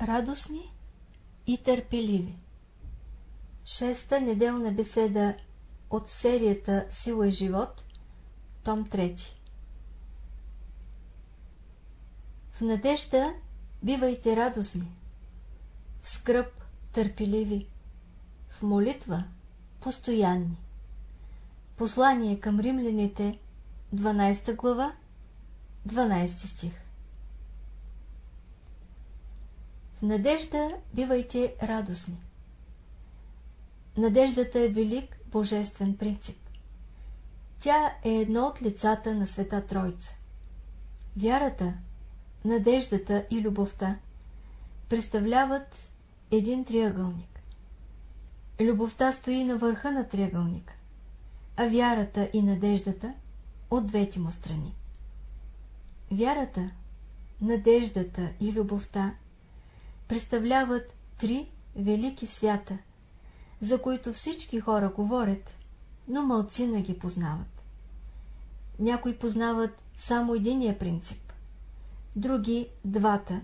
радостни и търпеливи. Шеста неделна беседа от серията Сила и живот, том 3. В надежда бивайте радостни, в скръп търпеливи, в молитва постоянни. Послание към римляните, 12 глава, 12 стих. В надежда бивайте радостни. Надеждата е велик божествен принцип. Тя е едно от лицата на света Тройца. Вярата, надеждата и любовта представляват един триъгълник. Любовта стои на върха на триъгълника, а вярата и надеждата от двете му страни. Вярата, надеждата и любовта представляват три велики свята, за които всички хора говорят, но мълцина ги познават. Някои познават само единия принцип, други – двата,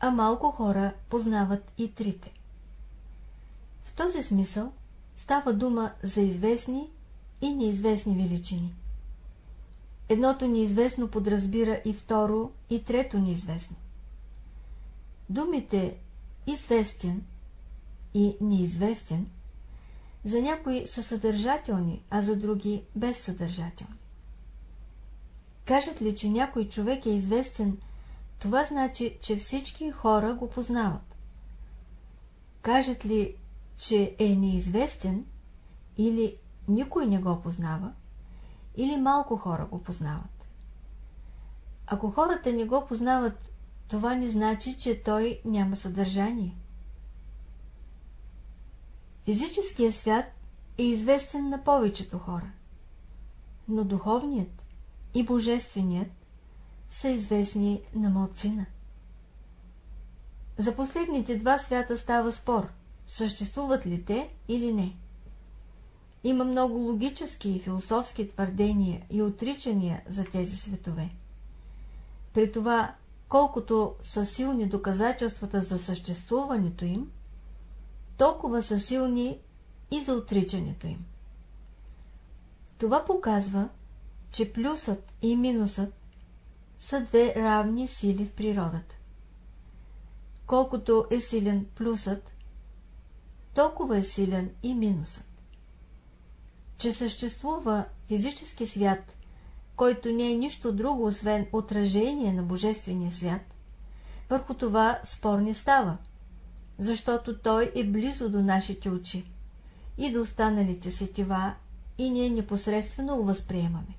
а малко хора познават и трите. В този смисъл става дума за известни и неизвестни величини. Едното неизвестно подразбира и второ, и трето неизвестно. Думите известен и неизвестен за някои са съдържателни, а за други безсъдържателни. Кажат ли, че някой човек е известен, това значи, че всички хора го познават. Кажат ли, че е неизвестен, или никой не го познава, или малко хора го познават. Ако хората не го познават, това не значи, че той няма съдържание. Физическият свят е известен на повечето хора, но духовният и божественият са известни на малцина. За последните два свята става спор, съществуват ли те или не. Има много логически и философски твърдения и отричания за тези светове. При това, колкото са силни доказателствата за съществуването им, толкова са силни и за отричането им. Това показва, че плюсът и минусът са две равни сили в природата. Колкото е силен плюсът, толкова е силен и минусът. Че съществува физически свят, който не е нищо друго, освен отражение на Божествения свят, върху това спор не става, защото той е близо до нашите очи и до останалите сетива и ние непосредствено го възприемаме.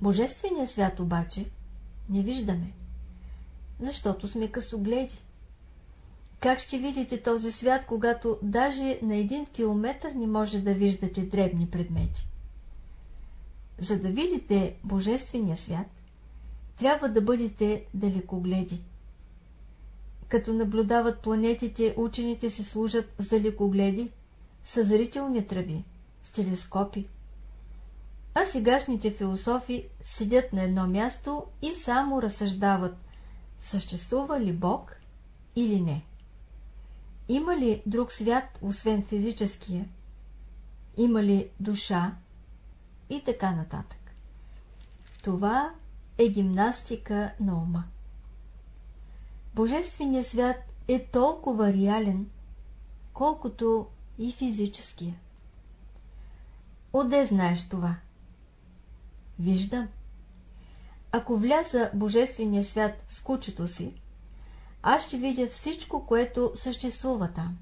Божествения свят обаче не виждаме, защото сме късогледи. Как ще видите този свят, когато даже на един километър не може да виждате дребни предмети? За да видите Божествения свят, трябва да бъдете далекогледи. Като наблюдават планетите, учените се служат с далекогледи, с зрителни тръби, с телескопи. А сегашните философи седят на едно място и само разсъждават, съществува ли Бог или не. Има ли друг свят, освен физическия? Има ли душа? И така нататък. Това е гимнастика на ума. Божественият свят е толкова реален, колкото и физическия. Оде знаеш това? Виждам. Ако вляза Божествения свят с кучето си, аз ще видя всичко, което съществува там.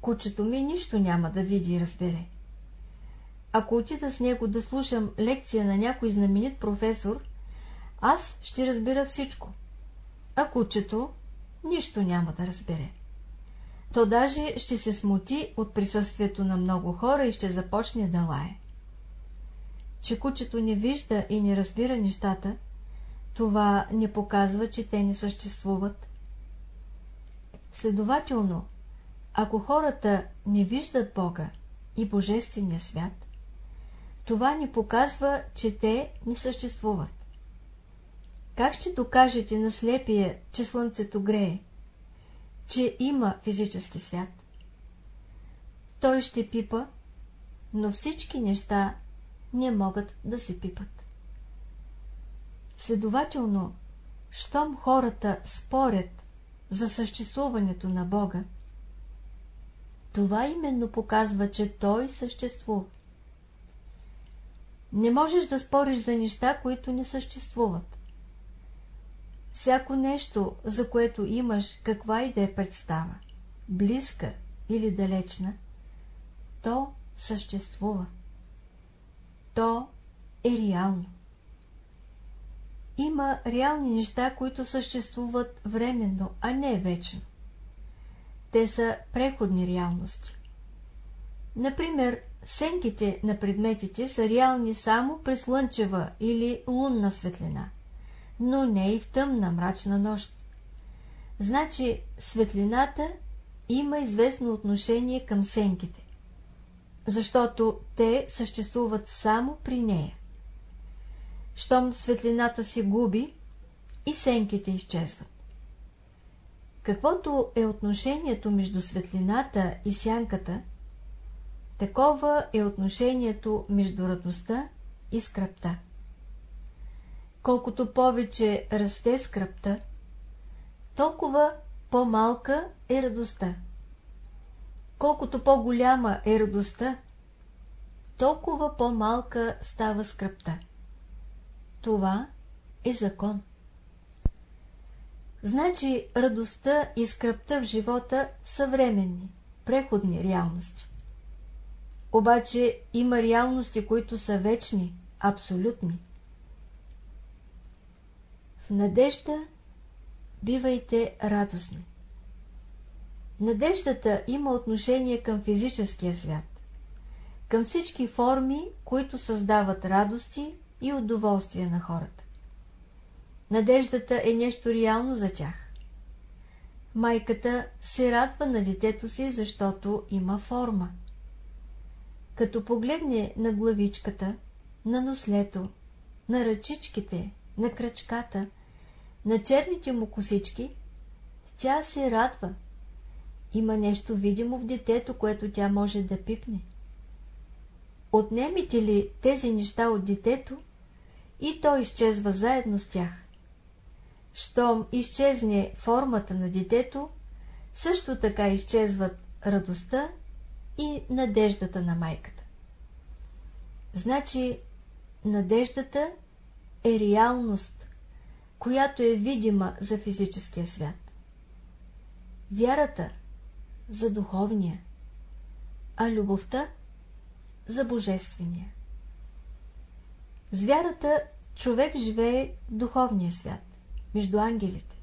Кучето ми нищо няма да види и разбере. Ако отида с него да слушам лекция на някой знаменит професор, аз ще разбера всичко а кучето нищо няма да разбере. То даже ще се смути от присъствието на много хора и ще започне да лае. Че кучето не вижда и не разбира нещата, това не показва, че те не съществуват. Следователно, ако хората не виждат Бога и Божествения свят, това ни показва, че те не съществуват. Как ще докажете на слепия, че слънцето грее? Че има физически свят? Той ще пипа, но всички неща не могат да се пипат. Следователно, щом хората спорят за съществуването на Бога, това именно показва, че Той съществува. Не можеш да спориш за неща, които не съществуват. Всяко нещо, за което имаш каква и да е представа, близка или далечна, то съществува. То е реално. Има реални неща, които съществуват временно, а не вечно. Те са преходни реалности. Например, сенките на предметите са реални само при слънчева или лунна светлина, но не и в тъмна мрачна нощ. Значи светлината има известно отношение към сенките, защото те съществуват само при нея. Щом светлината се губи и сенките изчезват. Каквото е отношението между светлината и сянката, такова е отношението между радостта и скръпта. Колкото повече расте скръпта, толкова по-малка е радостта. Колкото по-голяма е радостта, толкова по-малка става скръпта. Това е закон. Значи радостта и скръпта в живота са временни, преходни реалности. Обаче има реалности, които са вечни, абсолютни. В надежда бивайте радостни. Надеждата има отношение към физическия свят, към всички форми, които създават радости и удоволствие на хората. Надеждата е нещо реално за тях. Майката се радва на детето си, защото има форма. Като погледне на главичката, на нослето, на ръчичките, на кръчката, на черните му косички, тя се радва. Има нещо видимо в детето, което тя може да пипне. Отнемите ли тези неща от детето, и то изчезва заедно с тях. Щом изчезне формата на детето, също така изчезват радостта и надеждата на майката. Значи, надеждата е реалност, която е видима за физическия свят. Вярата за духовния, а любовта за божествения. С вярата човек живее духовния свят, между ангелите.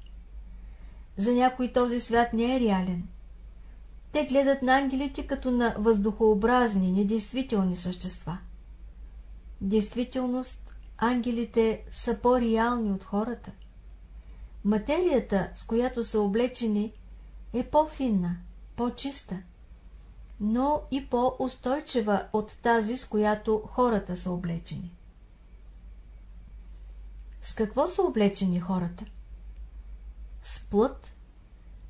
За някой този свят не е реален. Те гледат на ангелите като на въздухообразни, недействителни същества. Действителност, ангелите са по-реални от хората. Материята, с която са облечени, е по-финна, по-чиста, но и по-устойчива от тази, с която хората са облечени. С какво са облечени хората? С плът,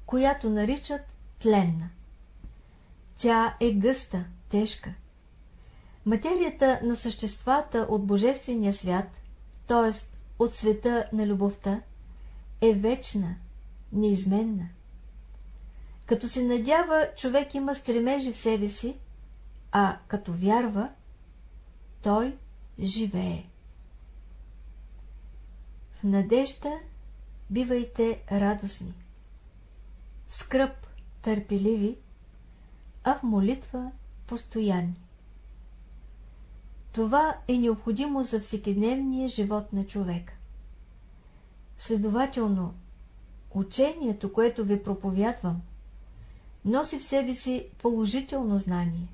която наричат тленна. Тя е гъста, тежка. Материята на съществата от Божествения свят, т.е. от света на любовта, е вечна, неизменна. Като се надява, човек има стремежи в себе си, а като вярва, той живее. В надежда бивайте радостни, в скръп търпеливи, а в молитва постоянни. Това е необходимо за всекидневния живот на човека. Следователно, учението, което ви проповядвам, носи в себе си положително знание.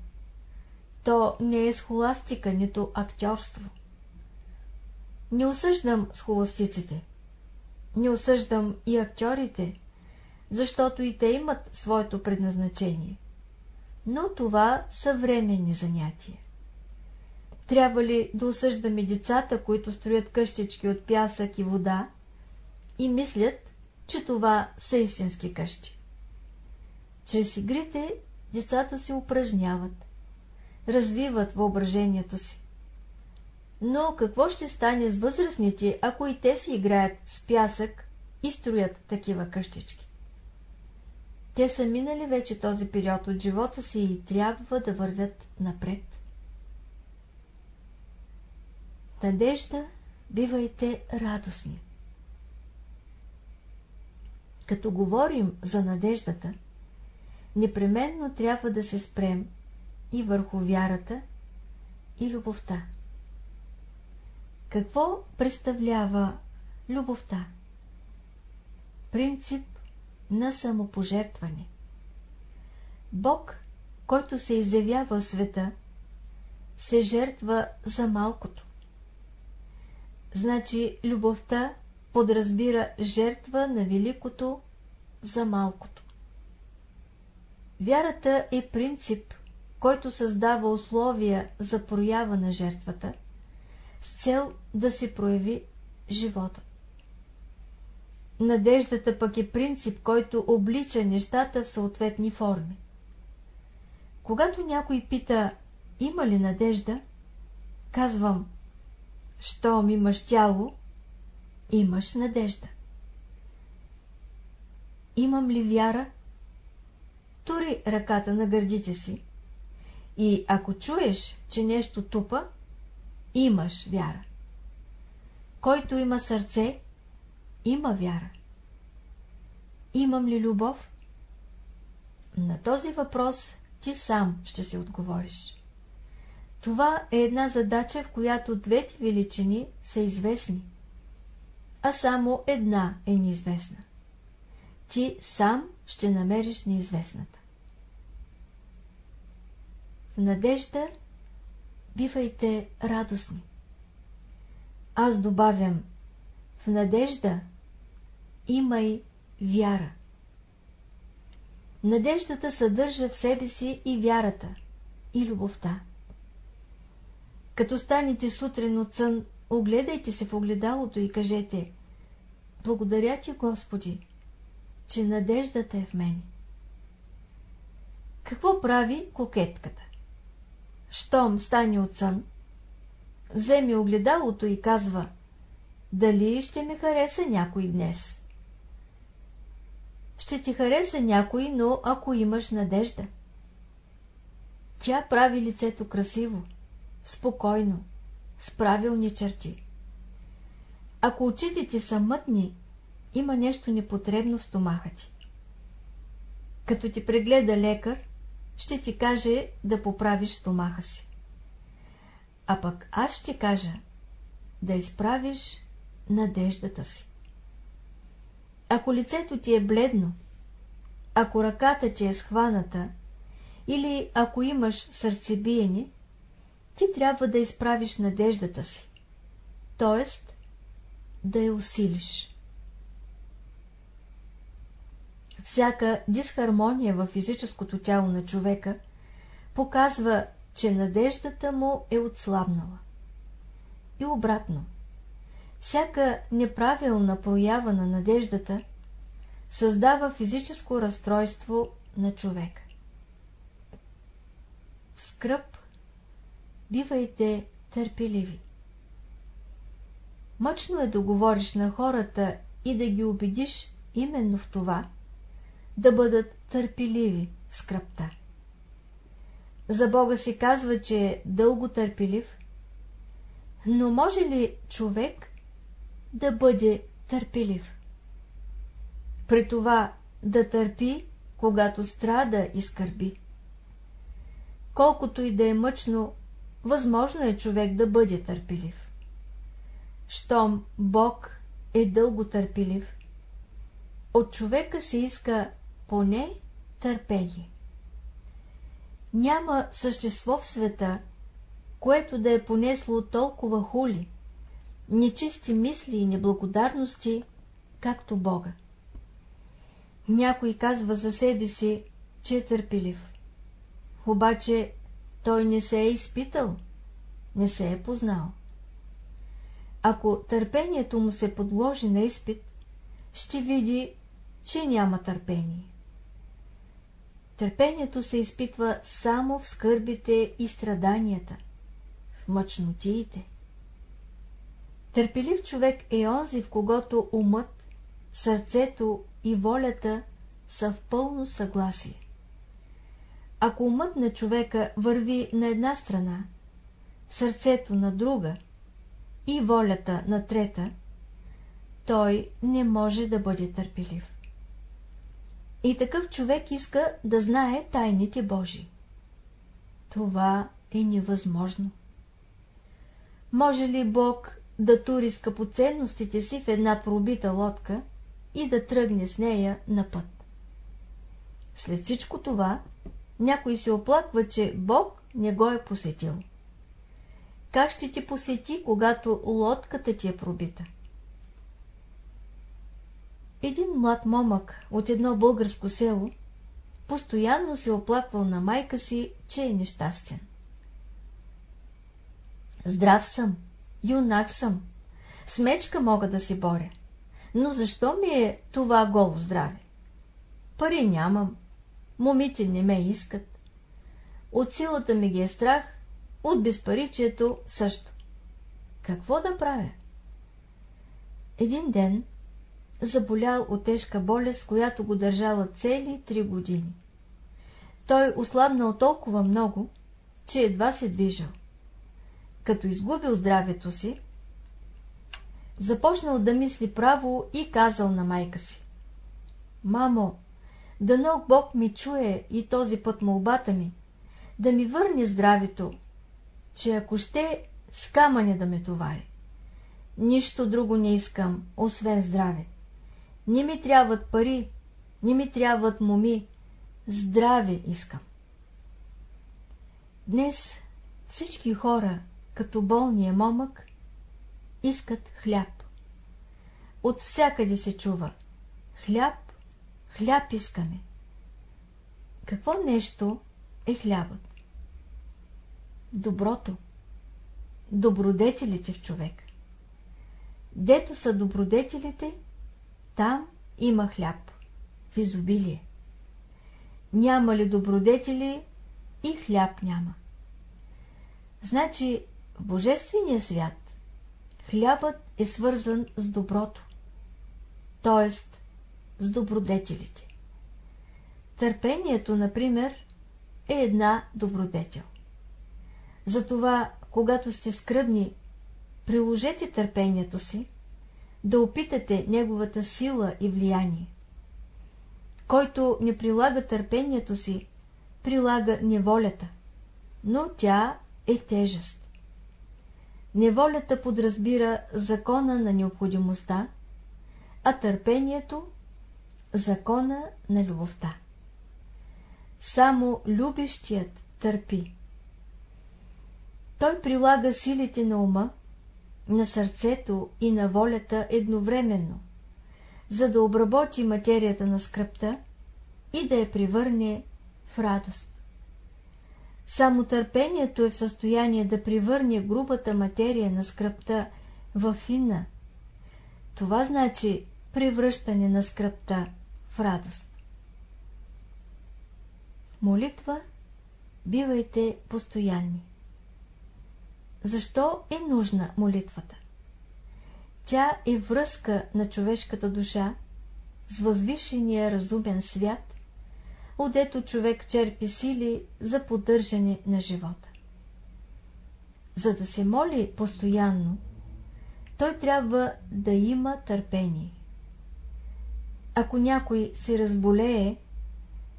То не е схоластика, нито актьорство. Не осъждам схоластиците. Не осъждам и актьорите, защото и те имат своето предназначение. Но това са временни занятия. Трябва ли да осъждаме децата, които строят къщички от пясък и вода, и мислят, че това са истински къщи. Чрез игрите децата се упражняват, развиват въображението си. Но какво ще стане с възрастните, ако и те си играят с пясък и строят такива къщички? Те са минали вече този период от живота си и трябва да вървят напред. Надежда, бивайте радостни. Като говорим за надеждата, непременно трябва да се спрем и върху вярата и любовта. Какво представлява любовта? Принцип на самопожертване. Бог, който се изявява в света, се жертва за малкото. Значи любовта подразбира жертва на великото за малкото. Вярата е принцип, който създава условия за проява на жертвата, с цел да се прояви живота. Надеждата пък е принцип, който облича нещата в съответни форми. Когато някой пита, има ли надежда, казвам, щом имаш тяло, имаш надежда. Имам ли вяра? Тури ръката на гърдите си. И ако чуеш, че нещо тупа, имаш вяра. Който има сърце, има вяра. Имам ли любов? На този въпрос ти сам ще си отговориш. Това е една задача, в която двете величини са известни, а само една е неизвестна. Ти сам ще намериш неизвестната. В надежда бивайте радостни. Аз добавям, в надежда имай вяра. Надеждата съдържа в себе си и вярата, и любовта. Като станете сутрин от сън, огледайте се в огледалото и кажете Благодаря ти, Господи, че надеждата е в мене. Какво прави кокетката? Щом стане от сън, вземе огледалото и казва Дали ще ме хареса някой днес? Ще ти хареса някой, но ако имаш надежда. Тя прави лицето красиво, спокойно, с правилни черти. Ако очите ти са мътни, има нещо непотребно в стомаха ти. Като ти прегледа лекар, ще ти каже да поправиш стомаха си. А пък аз ще кажа да изправиш надеждата си. Ако лицето ти е бледно, ако ръката ти е схваната, или ако имаш сърцебиене, ти трябва да изправиш надеждата си, т.е. да я усилиш. Всяка дисхармония в физическото тяло на човека показва, че надеждата му е отслабнала. И обратно. Всяка неправилна проява на надеждата създава физическо разстройство на човека. Скръп, бивайте търпеливи. Мъчно е да говориш на хората и да ги убедиш именно в това, да бъдат търпеливи в скръпта. За Бога се казва, че е дълго търпелив, но може ли човек да бъде търпелив? При това да търпи, когато страда и скърби. Колкото и да е мъчно, възможно е човек да бъде търпелив. Щом Бог е дълго търпелив, от човека се иска поне търпение. Няма същество в света, което да е понесло толкова хули, нечисти мисли и неблагодарности, както Бога. Някой казва за себе си, че е търпелив. Обаче той не се е изпитал, не се е познал. Ако търпението му се подложи на изпит, ще види, че няма търпение. Търпението се изпитва само в скърбите и страданията, в мъчнотиите. Търпелив човек е онзи, в когото умът, сърцето и волята са в пълно съгласие. Ако умът на човека върви на една страна, сърцето на друга и волята на трета, той не може да бъде търпелив. И такъв човек иска да знае тайните Божии. Това е невъзможно. Може ли Бог да тури скъпоценностите си в една пробита лодка и да тръгне с нея на път? След всичко това, някой се оплаква, че Бог не го е посетил. Как ще ти посети, когато лодката ти е пробита? Един млад момък от едно българско село постоянно се оплаквал на майка си, че е нещастен. Здрав съм, юнак съм, с мечка мога да се боря, но защо ми е това голо здраве? Пари нямам, момите не ме искат. От силата ми ги е страх, от безпаричието също. Какво да правя? Един ден заболял от тежка болест, която го държала цели три години. Той ослабнал толкова много, че едва се движал. Като изгубил здравето си, започнал да мисли право и казал на майка си. Мамо, дано Бог ми чуе и този път молбата ми, да ми върне здравето, че ако ще, с камъня да ме товари. Нищо друго не искам, освен здраве. Не ми трябват пари, не ми трябват моми, здраве искам. Днес всички хора, като болния момък, искат хляб. От всякъде се чува. Хляб, хляб искаме. Какво нещо е хлябът? Доброто. Добродетелите в човек. Дето са добродетелите, там има хляб, в изобилие. Няма ли добродетели и хляб няма. Значи в Божествения свят хлябът е свързан с доброто, т.е. с добродетелите. Търпението, например, е една добродетел. Затова, когато сте скръбни, приложете търпението си, да опитате неговата сила и влияние. Който не прилага търпението си, прилага неволята, но тя е тежест. Неволята подразбира закона на необходимостта, а търпението – закона на любовта. Само любещият търпи. Той прилага силите на ума, на сърцето и на волята едновременно, за да обработи материята на скръпта и да я привърне в радост. Само търпението е в състояние да привърне грубата материя на скръпта в финна. Това значи превръщане на скръпта в радост. Молитва бивайте постоянни. Защо е нужна молитвата? Тя е връзка на човешката душа с възвишения разумен свят, отдето човек черпи сили за поддържане на живота. За да се моли постоянно, той трябва да има търпение. Ако някой се разболее,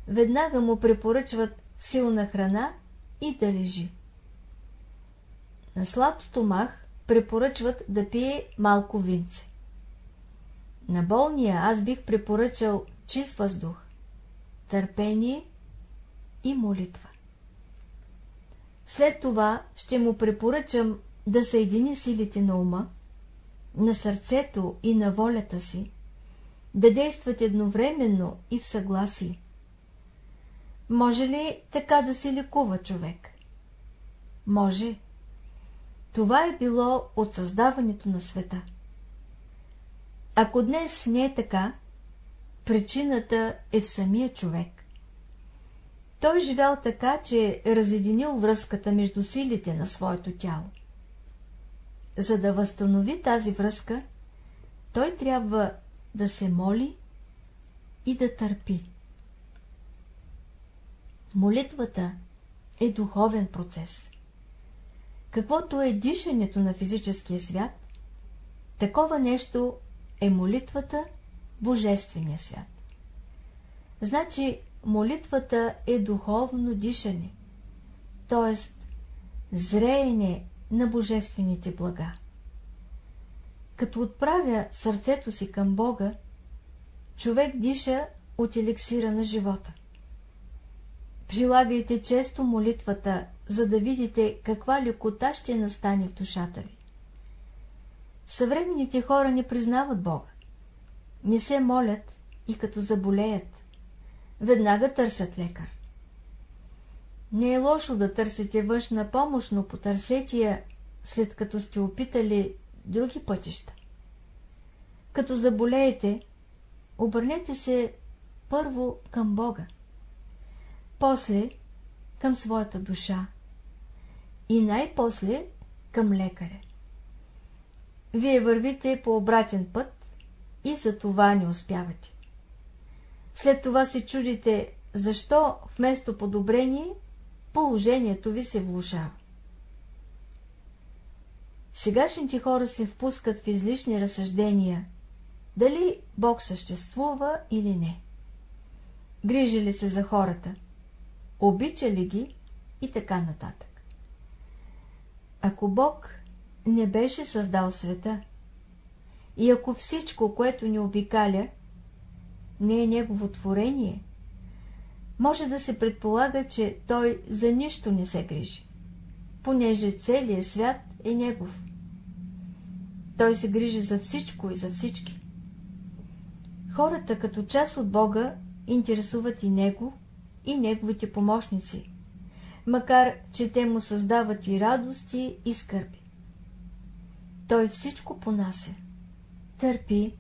веднага му препоръчват силна храна и да лежи. На слаб стомах препоръчват да пие малко винце. На болния аз бих препоръчал чист въздух, търпение и молитва. След това ще му препоръчам да съедини силите на ума, на сърцето и на волята си, да действат едновременно и в съгласие. Може ли така да се лекува човек? Може. Това е било от създаването на света. Ако днес не е така, причината е в самия човек. Той живял така, че е разединил връзката между силите на своето тяло. За да възстанови тази връзка, той трябва да се моли и да търпи. Молитвата е духовен процес. Каквото е дишането на физическия свят, такова нещо е молитвата Божествения свят. Значи молитвата е духовно дишане, т.е. зреене на божествените блага. Като отправя сърцето си към Бога, човек диша от еликсира на живота. Прилагайте често молитвата, за да видите каква лекота ще настане в душата ви. Съвременните хора не признават Бога. Не се молят и като заболеят. Веднага търсят лекар. Не е лошо да търсите външна помощ, но потърсете я, след като сте опитали други пътища. Като заболеете, обърнете се първо към Бога, после към своята душа и най-после към лекаря. Вие вървите по обратен път и за това не успявате. След това се чудите, защо вместо подобрение положението ви се влушава. Сегашните хора се впускат в излишни разсъждения, дали Бог съществува или не. Грижи ли се за хората, обича ли ги и така нататък. Ако Бог не беше създал света, и ако всичко, което ни обикаля, не е негово творение, може да се предполага, че той за нищо не се грижи, понеже целият свят е негов. Той се грижи за всичко и за всички. Хората като част от Бога интересуват и Него, и Неговите помощници, макар че те му създават и радости, и скърби. Той всичко понася, търпи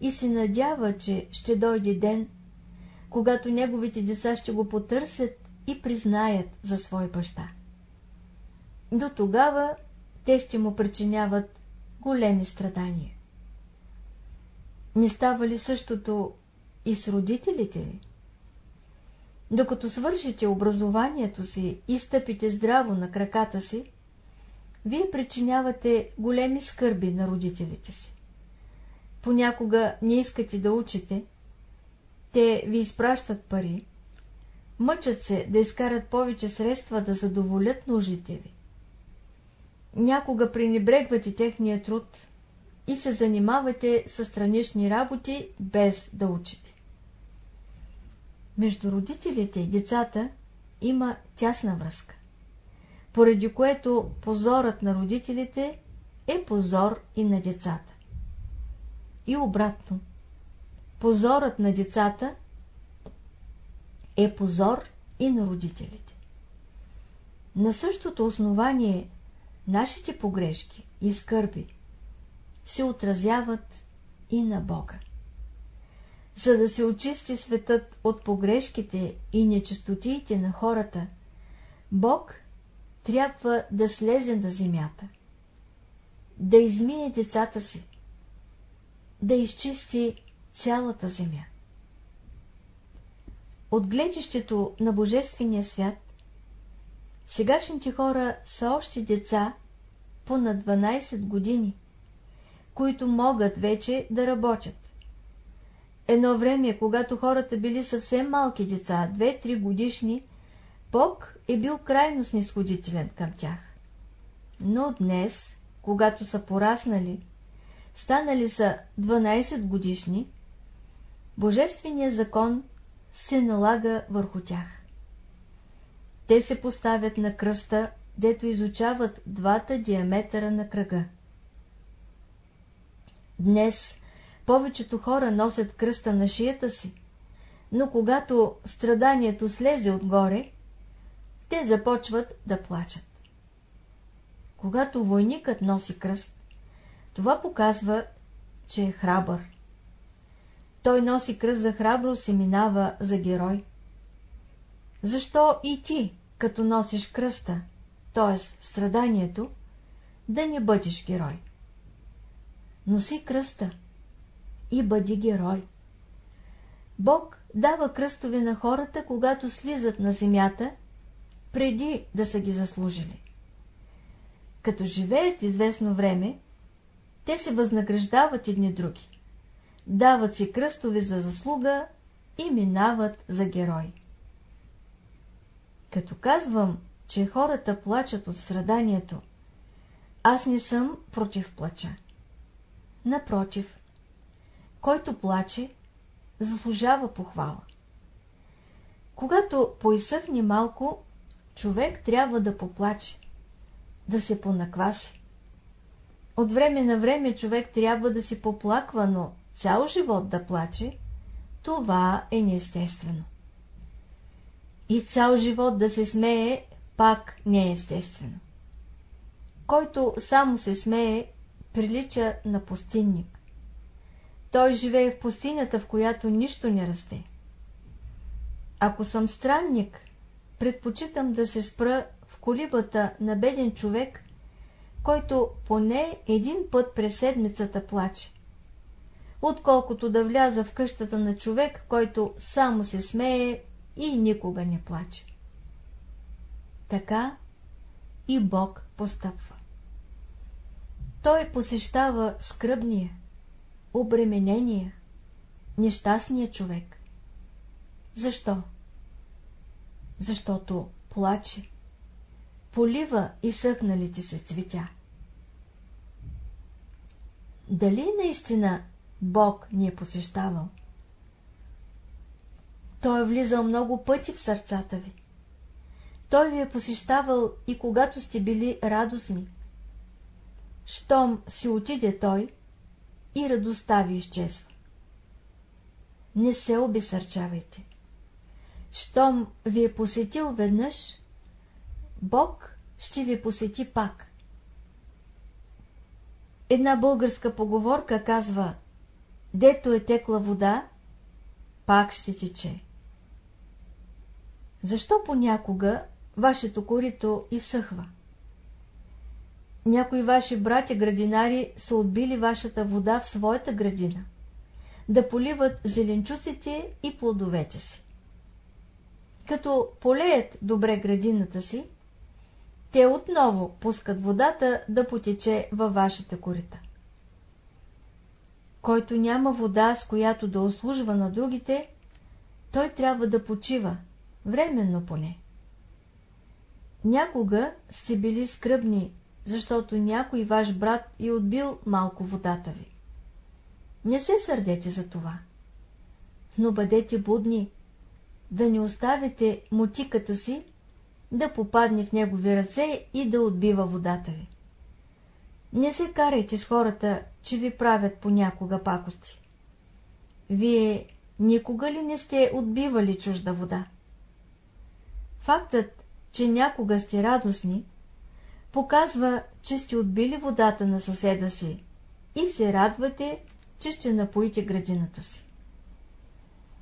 и се надява, че ще дойде ден, когато неговите деца ще го потърсят и признаят за свой баща. До тогава те ще му причиняват големи страдания. Не става ли същото и с родителите ви? Докато свършите образованието си и стъпите здраво на краката си, вие причинявате големи скърби на родителите си. Понякога не искате да учите, те ви изпращат пари, мъчат се да изкарат повече средства да задоволят нуждите ви. Някога пренебрегвате техния труд и се занимавате с странични работи, без да учите. Между родителите и децата има тясна връзка, поради което позорът на родителите е позор и на децата. И обратно, позорът на децата е позор и на родителите. На същото основание нашите погрешки и скърби се отразяват и на Бога. За да се очисти светът от погрешките и нечистотиите на хората, Бог трябва да слезе на земята, да измие децата си, да изчисти цялата земя. От гледището на Божествения свят, сегашните хора са още деца по на 12 години, които могат вече да работят. Едно време, когато хората били съвсем малки деца, 2-3 годишни, Бог е бил крайно снисходителен към тях. Но днес, когато са пораснали, станали са 12 годишни, Божественият закон се налага върху тях. Те се поставят на кръста, дето изучават двата диаметъра на кръга. Днес повечето хора носят кръста на шията си, но когато страданието слезе отгоре, те започват да плачат. Когато войникът носи кръст, това показва, че е храбър. Той носи кръст за храброст и минава за герой. Защо и ти, като носиш кръста, т.е. страданието, да не бъдеш герой? Носи кръста и бъди герой. Бог дава кръстове на хората, когато слизат на земята, преди да са ги заслужили. Като живеят известно време, те се възнаграждават едни други. Дават си кръстове за заслуга и минават за герой. Като казвам, че хората плачат от страданието, аз не съм против плача. Напротив, който плаче, заслужава похвала. Когато поизсъхне малко, човек трябва да поплаче, да се понакваси. От време на време човек трябва да си поплаква, но цял живот да плаче, това е неестествено. И цял живот да се смее, пак не е естествено. Който само се смее, прилича на пустинник. Той живее в пустинята, в която нищо не расте. Ако съм странник, предпочитам да се спра в колибата на беден човек, който поне един път през седмицата плаче, отколкото да вляза в къщата на човек, който само се смее и никога не плаче. Така и Бог постъпва. Той посещава скръбния, обременения, нещастния човек. Защо? Защото плаче, полива и съхналите се цветя. Дали наистина Бог ни е посещавал? Той е влизал много пъти в сърцата ви. Той ви е посещавал и когато сте били радостни. Щом си отиде Той, и радостта ви изчезва. Не се обесърчавайте. Щом ви е посетил веднъж, Бог ще ви посети пак. Една българска поговорка казва Дето е текла вода, пак ще тече. Защо понякога вашето корито изсъхва? Някои ваши братя градинари са отбили вашата вода в своята градина, да поливат зеленчуците и плодовете си. Като полеят добре градината си, те отново пускат водата да потече във вашата корита. Който няма вода, с която да услужва на другите, той трябва да почива, временно поне. Някога сте били скръбни защото някой ваш брат е отбил малко водата ви. Не се сърдете за това, но бъдете будни, да не оставите мотиката си да попадне в негови ръце и да отбива водата ви. Не се карайте с хората, че ви правят понякога пакости. Вие никога ли не сте отбивали чужда вода? Фактът, че някога сте радостни, показва, че сте отбили водата на съседа си и се радвате, че ще напоите градината си.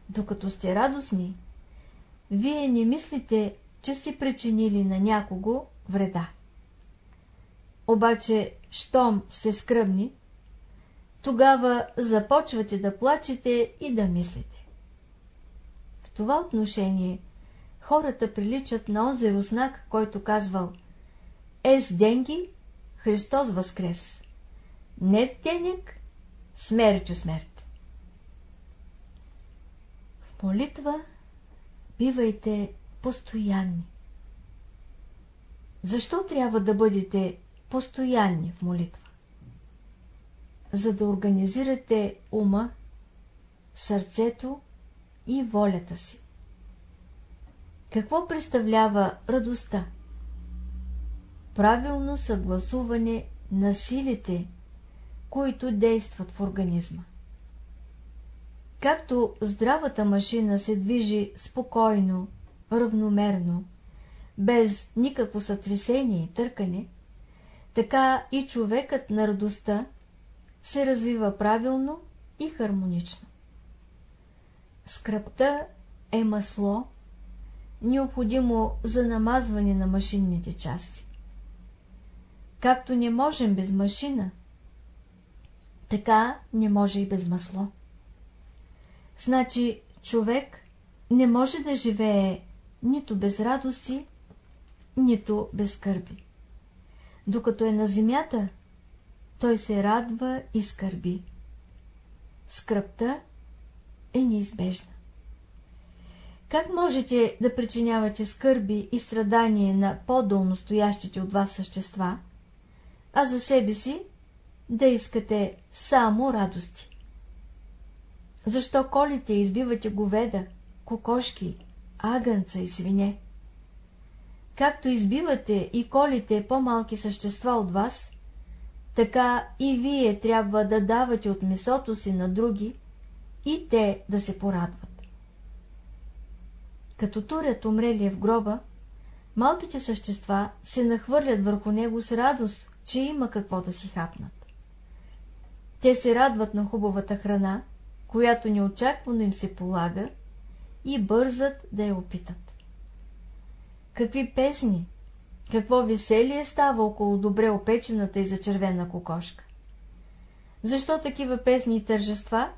Докато сте радостни, вие не мислите, че сте причинили на някого вреда. Обаче, щом сте скръбни, тогава започвате да плачете и да мислите. В това отношение хората приличат на онзи руснак, който казвал – Ес денги, Христос възкрес. Не денег, смерчу смерть. В молитва бивайте постоянни. Защо трябва да бъдете постоянни в молитва? За да организирате ума, сърцето и волята си. Какво представлява радостта? правилно съгласуване на силите, които действат в организма. Както здравата машина се движи спокойно, равномерно, без никакво сътресение и търкане, така и човекът на радостта се развива правилно и хармонично. Скръпта е масло, необходимо за намазване на машинните части. Както не можем без машина, така не може и без масло. Значи човек не може да живее нито без радости, нито без скърби. Докато е на земята, той се радва и скърби. Скръпта е неизбежна. Как можете да причинявате скърби и страдание на по-долно стоящите от вас същества, а за себе си да искате само радости? Защо колите избивате говеда, кокошки, агънца и свине? Както избивате и колите по-малки същества от вас, така и вие трябва да давате от месото си на други и те да се порадват. Като турят умрелия в гроба, малките същества се нахвърлят върху него с радост, че има какво да си хапнат. Те се радват на хубавата храна, която неочаквано им се полага и бързат да я опитат. Какви песни, какво веселие става около добре опечената и зачервена кокошка. Защо такива песни и тържества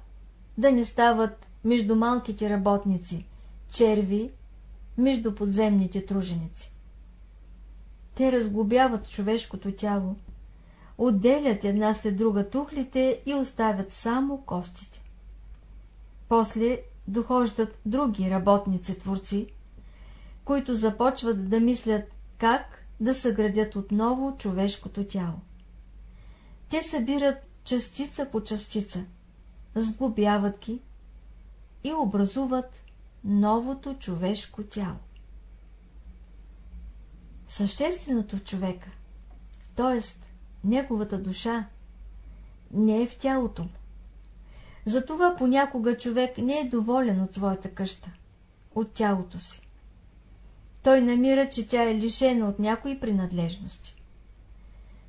да не стават между малките работници, черви, между подземните труженици? Те разглобяват човешкото тяло, отделят една след друга тухлите и оставят само костите. После дохождат други работници-творци, които започват да мислят как да съградят отново човешкото тяло. Те събират частица по частица, сглобяват ги и образуват новото човешко тяло. Същественото в човека, т.е. неговата душа, не е в тялото му. Затова понякога човек не е доволен от своята къща, от тялото си. Той намира, че тя е лишена от някои принадлежности.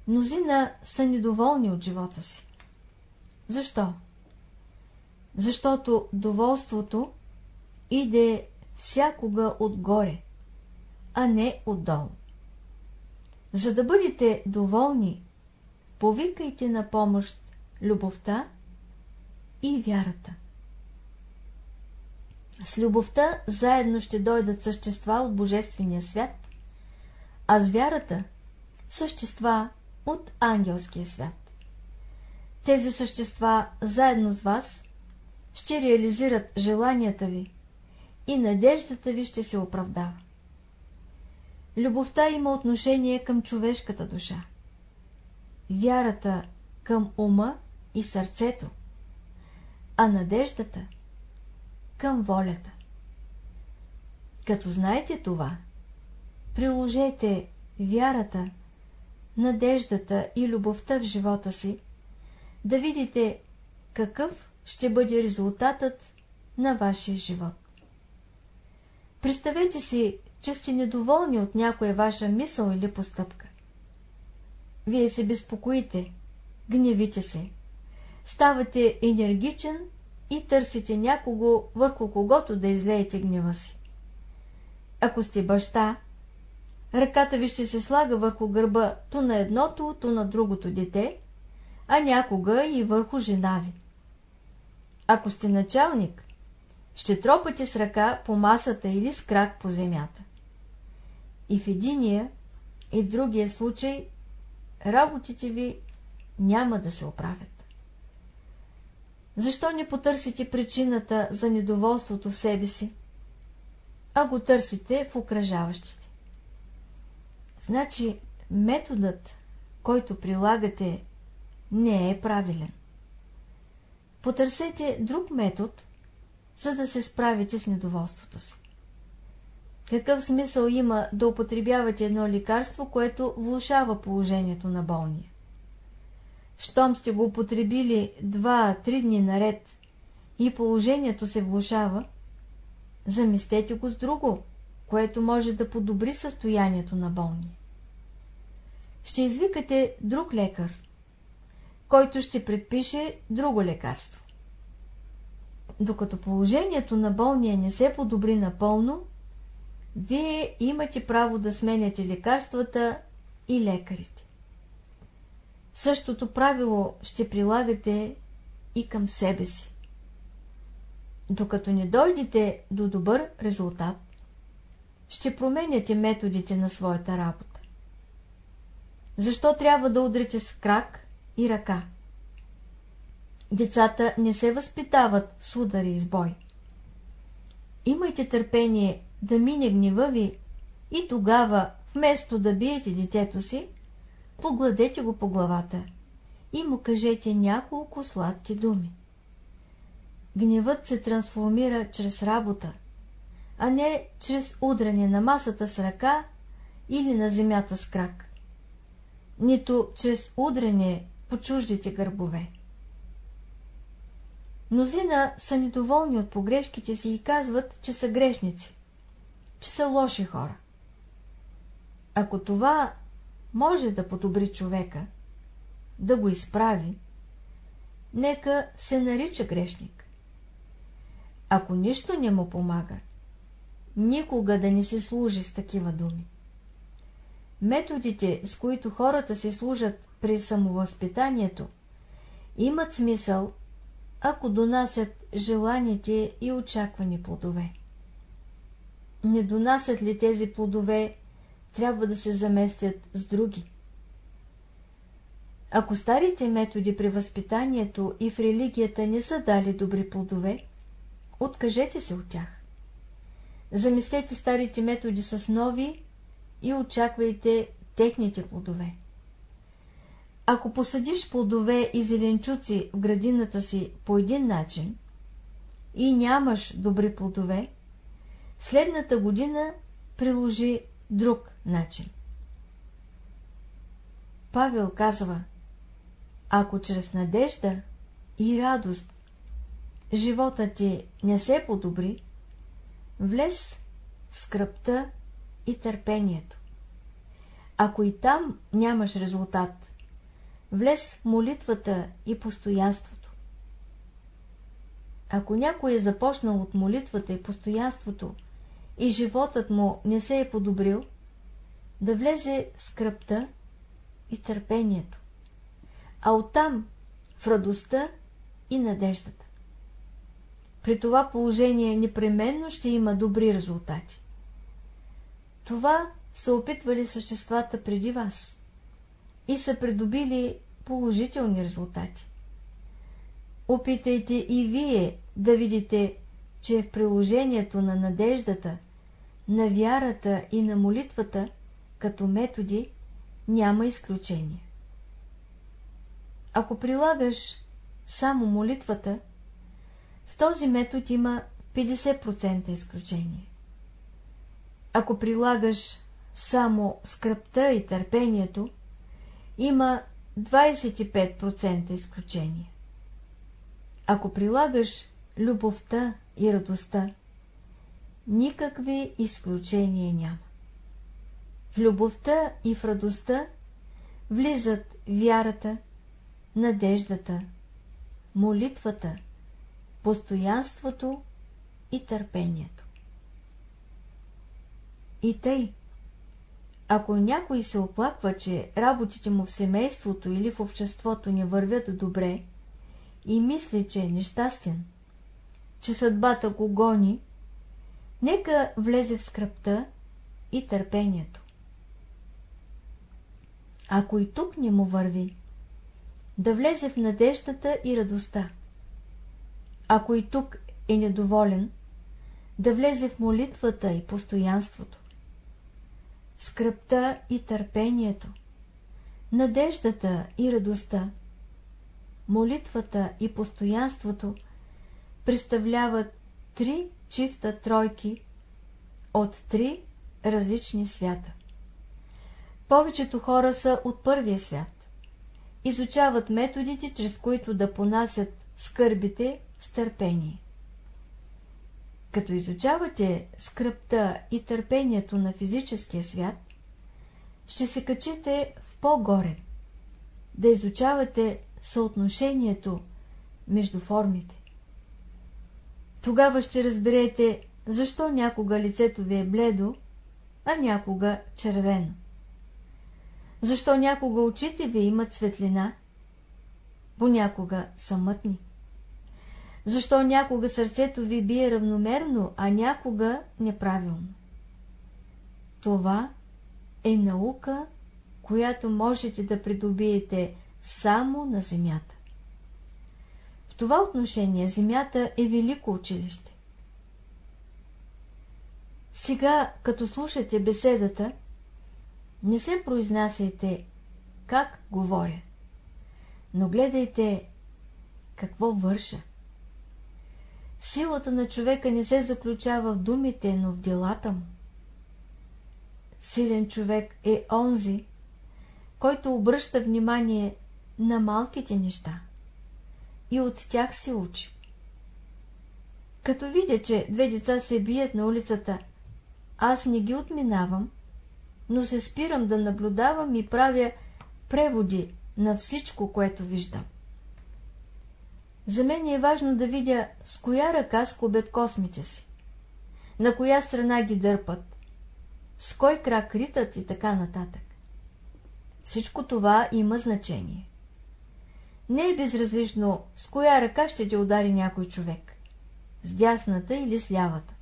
Мнозина са недоволни от живота си. Защо? Защото доволството иде всякога отгоре, а не отдолу. За да бъдете доволни, повикайте на помощ любовта и вярата. С любовта заедно ще дойдат същества от Божествения свят, а с вярата – същества от ангелския свят. Тези същества заедно с вас ще реализират желанията ви и надеждата ви ще се оправдава. Любовта има отношение към човешката душа. Вярата към ума и сърцето, а надеждата – към волята. Като знаете това, приложете вярата, надеждата и любовта в живота си, да видите какъв ще бъде резултатът на вашия живот. Представете си, че сте недоволни от някоя ваша мисъл или постъпка. Вие се безпокоите, гневите се, ставате енергичен и търсите някого, върху когото да излеете гнева си. Ако сте баща, ръката ви ще се слага върху гърба то на едното, то на другото дете, а някога и върху жена ви. Ако сте началник, ще тропате с ръка по масата или с крак по земята. И в единия, и в другия случай работите ви няма да се оправят. Защо не потърсите причината за недоволството в себе си, а го търсите в окръжаващите? Значи методът, който прилагате, не е правилен. Потърсете друг метод, за да се справите с недоволството си. Какъв смисъл има да употребявате едно лекарство, което влушава положението на болния? Щом сте го употребили два-три дни наред и положението се влушава, заместете го с друго, което може да подобри състоянието на болния. Ще извикате друг лекар. който ще предпише друго лекарство. Докато положението на болния не се подобри напълно, вие имате право да сменяте лекарствата и лекарите. Същото правило ще прилагате и към себе си. Докато не дойдете до добър резултат, ще променяте методите на своята работа. Защо трябва да удрите с крак и ръка? Децата не се възпитават с удари и сбой. Имайте търпение да мине гнева ви и тогава, вместо да биете детето си, погладете го по главата и му кажете няколко сладки думи. Гневът се трансформира чрез работа, а не чрез удране на масата с ръка или на земята с крак, нито чрез удране по чуждите гърбове. Мнозина са недоволни от погрешките си и казват, че са грешници, че са лоши хора. Ако това може да подобри човека, да го изправи, нека се нарича грешник. Ако нищо не му помага, никога да не се служи с такива думи. Методите, с които хората се служат при самовъзпитанието, имат смисъл, ако донасят желаните и очаквани плодове. Не донасят ли тези плодове, трябва да се заместят с други. Ако старите методи при възпитанието и в религията не са дали добри плодове, откажете се от тях. Замислете старите методи с нови и очаквайте техните плодове. Ако посадиш плодове и зеленчуци в градината си по един начин и нямаш добри плодове, следната година приложи друг начин. Павел казва, ако чрез надежда и радост живота ти не се подобри, влез в скръпта и търпението. Ако и там нямаш резултат, влез в молитвата и постоянството. Ако някой е започнал от молитвата и постоянството и животът му не се е подобрил, да влезе в скръпта и търпението, а оттам в радостта и надеждата. При това положение непременно ще има добри резултати. Това са опитвали съществата преди вас и са придобили положителни резултати. Опитайте и вие да видите, че в приложението на надеждата, на вярата и на молитвата, като методи, няма изключение. Ако прилагаш само молитвата, в този метод има 50% изключение. Ако прилагаш само скръпта и търпението, има 25% изключение. Ако прилагаш любовта и радостта, никакви изключения няма. В любовта и в радостта влизат вярата, надеждата, молитвата, постоянството и търпението. И тъй, ако някой се оплаква, че работите му в семейството или в обществото не вървят добре и мисли, че е нещастен, че съдбата го гони, нека влезе в скръпта и търпението. Ако и тук не му върви, да влезе в надеждата и радостта. Ако и тук е недоволен, да влезе в молитвата и постоянството. Скръпта и търпението, надеждата и радостта, молитвата и постоянството представляват три чифта тройки от три различни свята. Повечето хора са от първия свят. Изучават методите, чрез които да понасят скърбите с търпение. Като изучавате скръпта и търпението на физическия свят, ще се качите в по-горе, да изучавате съотношението между формите. Тогава ще разберете, защо някога лицето ви е бледо, а някога червено. Защо някога очите ви имат светлина, понякога са мътни. Защо някога сърцето ви бие равномерно, а някога неправилно. Това е наука, която можете да придобиете само на Земята. В това отношение Земята е велико училище. Сега, като слушате беседата, не се произнасяйте как говоря, но гледайте какво върша. Силата на човека не се заключава в думите, но в делата му. Силен човек е онзи, който обръща внимание на малките неща и от тях се учи. Като видя, че две деца се бият на улицата, аз не ги отминавам, но се спирам да наблюдавам и правя преводи на всичко, което виждам. За мен е важно да видя с коя ръка скубят космите си, на коя страна ги дърпат, с кой крак ритат и така нататък. Всичко това има значение. Не е безразлично с коя ръка ще те удари някой човек, с дясната или с лявата.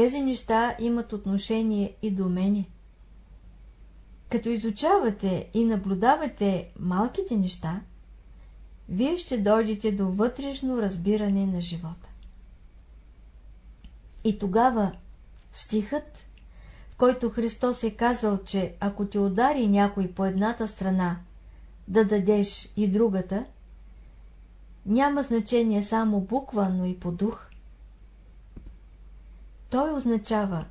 Тези неща имат отношение и до мене. Като изучавате и наблюдавате малките неща, вие ще дойдете до вътрешно разбиране на живота. И тогава стихът, в който Христос е казал, че ако ти удари някой по едната страна, да дадеш и другата, няма значение само буква, но и по дух. Той означава,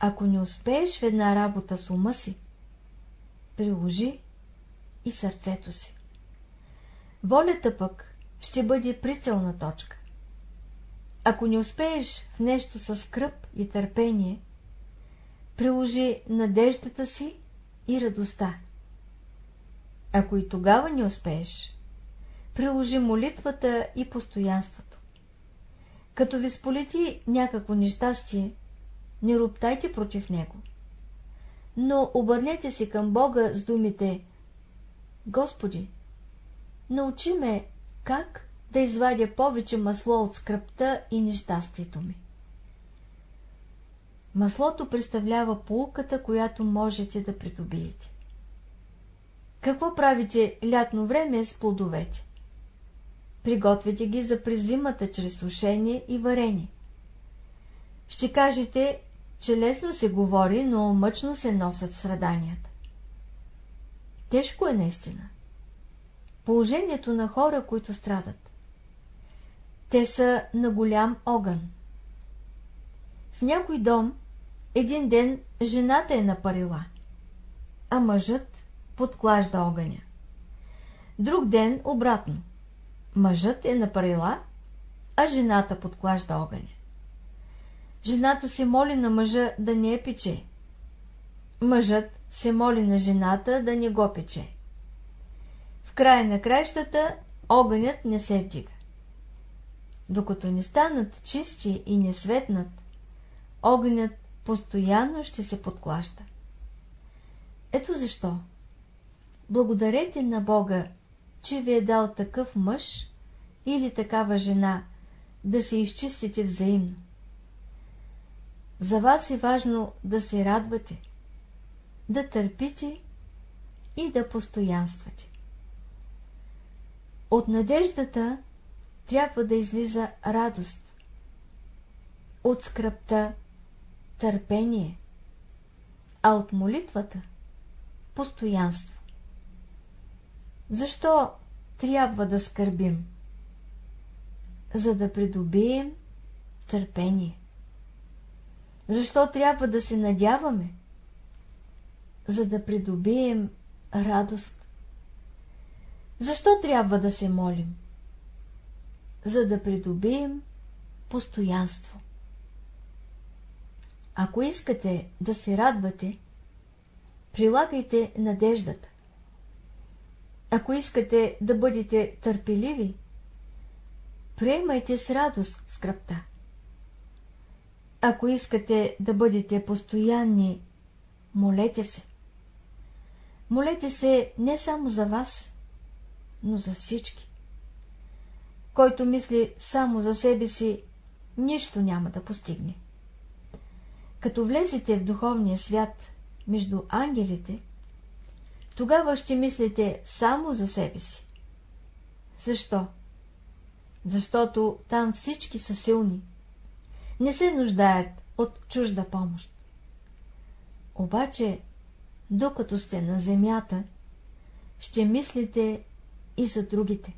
ако не успееш в една работа с ума си, приложи и сърцето си. Волята пък ще бъде прицелна точка. Ако не успееш в нещо с скръп и търпение, приложи надеждата си и радостта. Ако и тогава не успееш, приложи молитвата и постоянството. Като ви сполети някакво нещастие, не роптайте против него. Но обърнете се към Бога с думите Господи, научи ме как да извадя повече масло от скръпта и нещастието ми. Маслото представлява полуката, която можете да придобиете. Какво правите лятно време с плодовете? Приготвяте ги за презимата чрез сушение и варение. Ще кажете, че лесно се говори, но мъчно се носят страданията. Тежко е наистина. Положението на хора, които страдат. Те са на голям огън. В някой дом един ден жената е на парила, а мъжът подклажда огъня. Друг ден обратно. Мъжът е на парила, а жената подклажда огъня. Жената се моли на мъжа да не е пече. Мъжът се моли на жената да не го пече. В края на краищата огънят не се вдига. Докато не станат чисти и не светнат, огънят постоянно ще се подклаща. Ето защо. Благодарете на Бога, че ви е дал такъв мъж или такава жена, да се изчистите взаимно. За вас е важно да се радвате, да търпите и да постоянствате. От надеждата трябва да излиза радост, от скръпта търпение, а от молитвата постоянство. Защо трябва да скърбим? За да придобием търпение. Защо трябва да се надяваме? За да придобием радост. Защо трябва да се молим? За да придобием постоянство. Ако искате да се радвате, прилагайте надеждата. Ако искате да бъдете търпеливи, приемайте с радост скръпта. Ако искате да бъдете постоянни, молете се. Молете се не само за вас, но за всички. Който мисли само за себе си, нищо няма да постигне. Като влезете в духовния свят между ангелите, тогава ще мислите само за себе си. Защо? Защото там всички са силни. Не се нуждаят от чужда помощ. Обаче, докато сте на земята, ще мислите и за другите.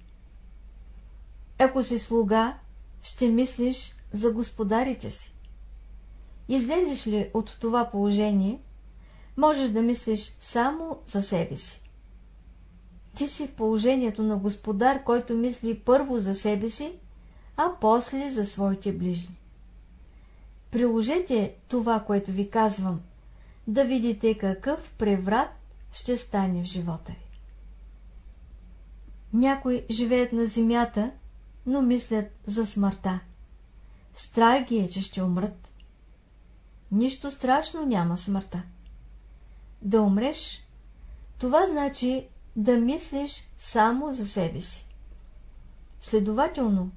Ако си слуга, ще мислиш за господарите си. Излезеш ли от това положение, можеш да мислиш само за себе си. Ти си в положението на господар, който мисли първо за себе си, а после за своите ближни. Приложете това, което ви казвам, да видите какъв преврат ще стане в живота ви. Някои живеят на земята, но мислят за смъртта. Страх ги е, че ще умрат. Нищо страшно няма смъртта. Да умреш, това значи да мислиш само за себе си. Следователно,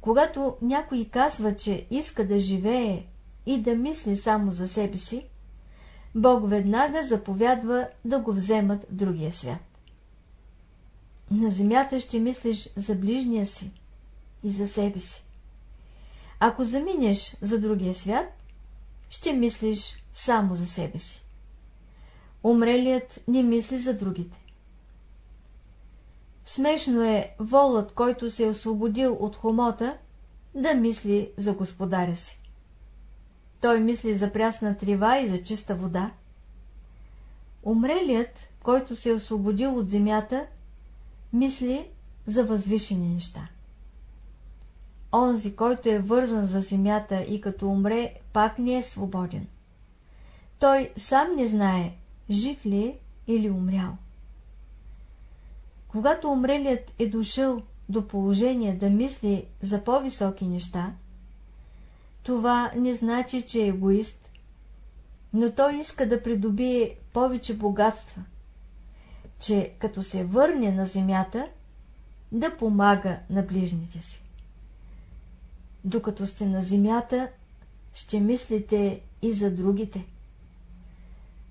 когато някой казва, че иска да живее и да мисли само за себе си, Бог веднага заповядва да го вземат в другия свят. На земята ще мислиш за ближния си и за себе си. Ако заминеш за другия свят, ще мислиш само за себе си. Умрелият не мисли за другите. Смешно е волът, който се е освободил от хомота, да мисли за господаря си. Той мисли за прясна трива и за чиста вода. Умрелият, който се е освободил от земята, мисли за възвишени неща. Онзи, който е вързан за земята и като умре, пак не е свободен. Той сам не знае, жив ли е или умрял. Когато умрелият е дошъл до положение да мисли за по-високи неща, това не значи, че е егоист, но той иска да придобие повече богатства, че като се върне на земята, да помага на ближните си. Докато сте на земята, ще мислите и за другите.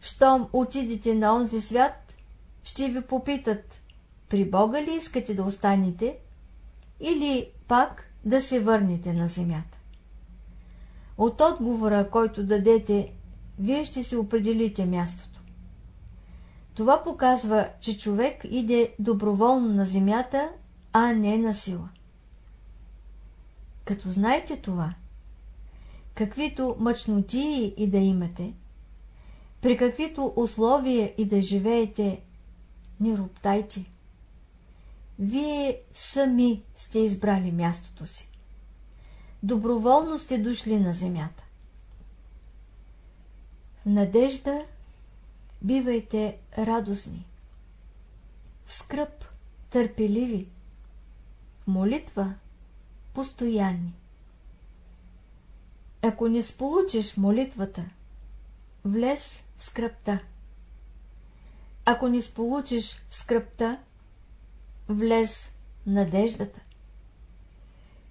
Щом отидете на онзи свят, ще ви попитат, при Бога ли искате да останете или пак да се върнете на земята. От отговора, който дадете, вие ще се определите мястото. Това показва, че човек иде доброволно на земята, а не на сила. Като знаете това, каквито мъчнотии и да имате, при каквито условия и да живеете, не роптайте. Вие сами сте избрали мястото си. Доброволно сте дошли на земята. В надежда бивайте радостни, в скръп търпеливи, в молитва постоянни. Ако не сполучиш молитвата, влез скръпта. Ако не сполучиш скръпта, влез надеждата.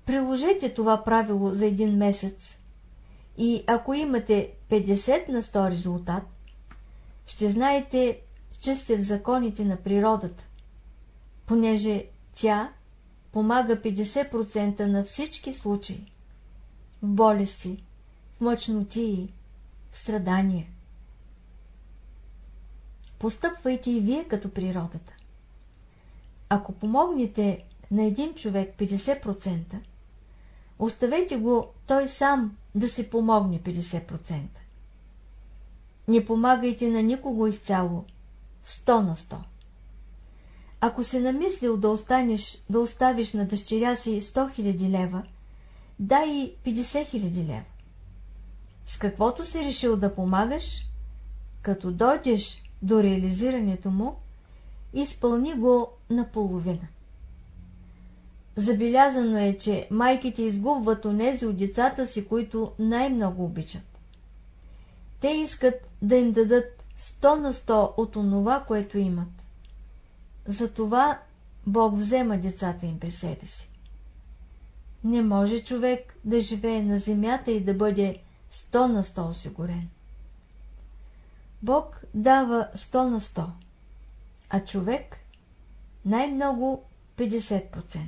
Приложете това правило за един месец и ако имате 50 на 100 резултат, ще знаете, че сте в законите на природата, понеже тя помага 50% на всички случаи. В болести, в мъчнотии, в страдания. Постъпвайте и вие като природата. Ако помогнете на един човек 50%, оставете го той сам да се помогне 50%. Не помагайте на никого изцяло 100 на 100. Ако се намислил да, останеш, да оставиш на дъщеря си 100 000 лева, дай и 50 000 лева. С каквото си решил да помагаш, като дойдеш до реализирането му, изпълни го наполовина. Забелязано е, че майките изгубват онези от децата си, които най-много обичат. Те искат да им дадат 100 на 100 от онова, което имат. Затова Бог взема децата им при себе си. Не може човек да живее на земята и да бъде 100 на 100 осигурен. Бог дава 100 на 100, а човек най-много 50%.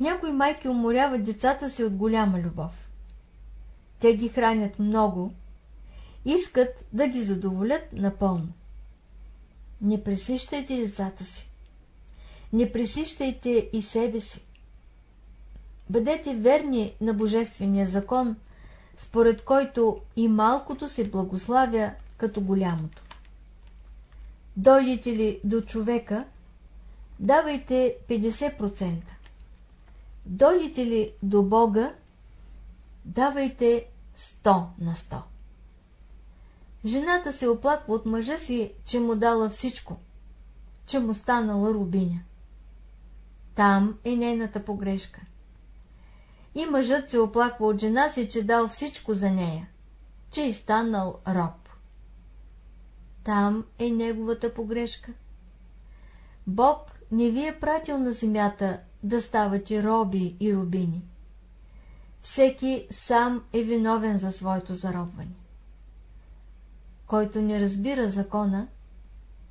Някои майки уморяват децата си от голяма любов. Те ги хранят много, искат да ги задоволят напълно. Не пресищайте децата си. Не пресищайте и себе си. Бъдете верни на Божествения закон, според който и малкото се благославя като голямото. Дойдете ли до човека, давайте 50%. Дойдете ли до Бога, давайте 100 на 100. Жената се оплаква от мъжа си, че му дала всичко, че му станала рубиня. Там е нейната погрешка. И мъжът се оплаква от жена си, че дал всичко за нея, че е станал роб. Там е неговата погрешка. Бог не ви е пратил на земята да ставате роби и рубини. Всеки сам е виновен за своето заробване. Който не разбира закона,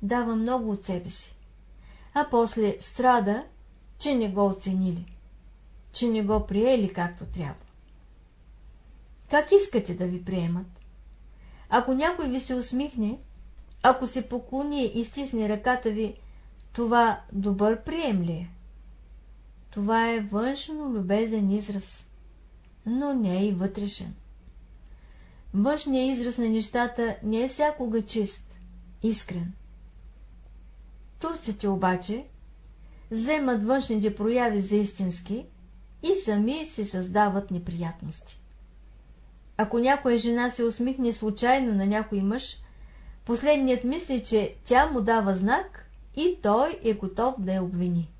дава много от себе си, а после страда, че не го оценили, че не го приели както трябва. Как искате да ви приемат? Ако някой ви се усмихне, ако се поклони и стисне ръката ви, това добър прием ли е? Това е външно любезен израз, но не е и вътрешен. Външният израз на нещата не е всякога чист, искрен. Турците обаче вземат външните прояви за истински и сами си създават неприятности. Ако някоя жена се усмихне случайно на някой мъж, последният мисли, че тя му дава знак и той е готов да я обвини.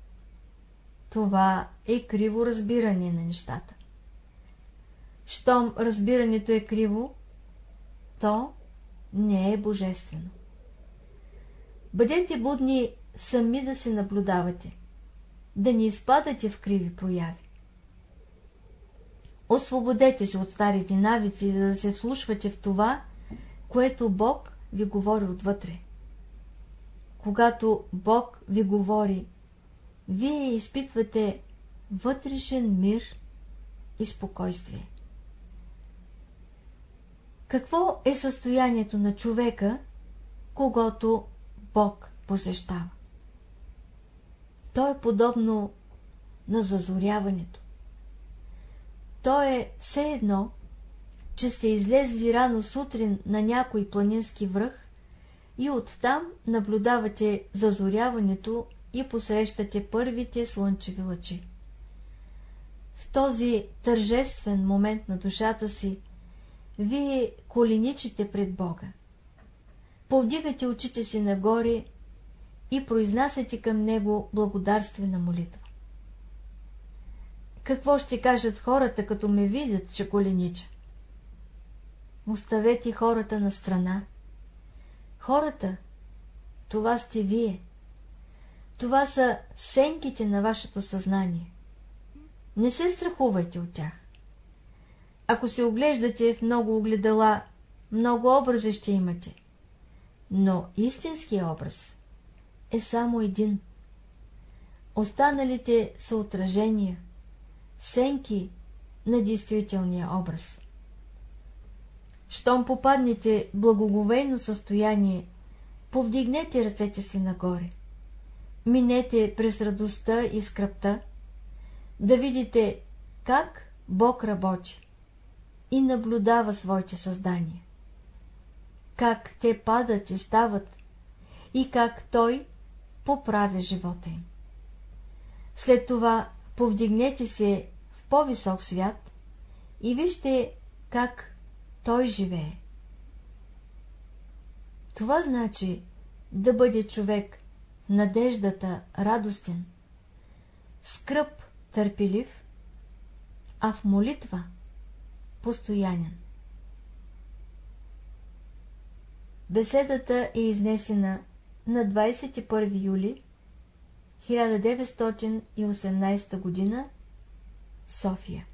Това е криво разбиране на нещата. Щом разбирането е криво, то не е божествено. Бъдете будни сами да се наблюдавате, да не изпадате в криви прояви. Освободете се от старите навици, за да се вслушвате в това, което Бог ви говори отвътре. Когато Бог ви говори, вие изпитвате вътрешен мир и спокойствие. Какво е състоянието на човека, когато Бог посещава? То е подобно на зазоряването. То е все едно, че сте излезли рано сутрин на някой планински връх и оттам наблюдавате зазоряването и посрещате първите слънчеви лъчи. В този тържествен момент на душата си вие коленичите пред Бога. Повдигате очите си нагоре и произнасяте към Него благодарствена молитва. Какво ще кажат хората, като ме видят, че коленича? Оставете хората на страна. Хората, това сте вие. Това са сенките на вашето съзнание. Не се страхувайте от тях. Ако се оглеждате в много огледала, много образи ще имате. Но истинския образ е само един. Останалите са отражения, сенки на действителния образ. Щом попаднете благоговейно състояние, повдигнете ръцете си нагоре. Минете през радостта и скръпта, да видите как Бог работи и наблюдава своите създания. Как те падат и стават и как Той поправя живота им. След това повдигнете се в по-висок свят и вижте как Той живее. Това значи, да бъде човек надеждата радостен, в скръп търпелив, а в молитва постоянен. Беседата е изнесена на 21 юли 1918 г. София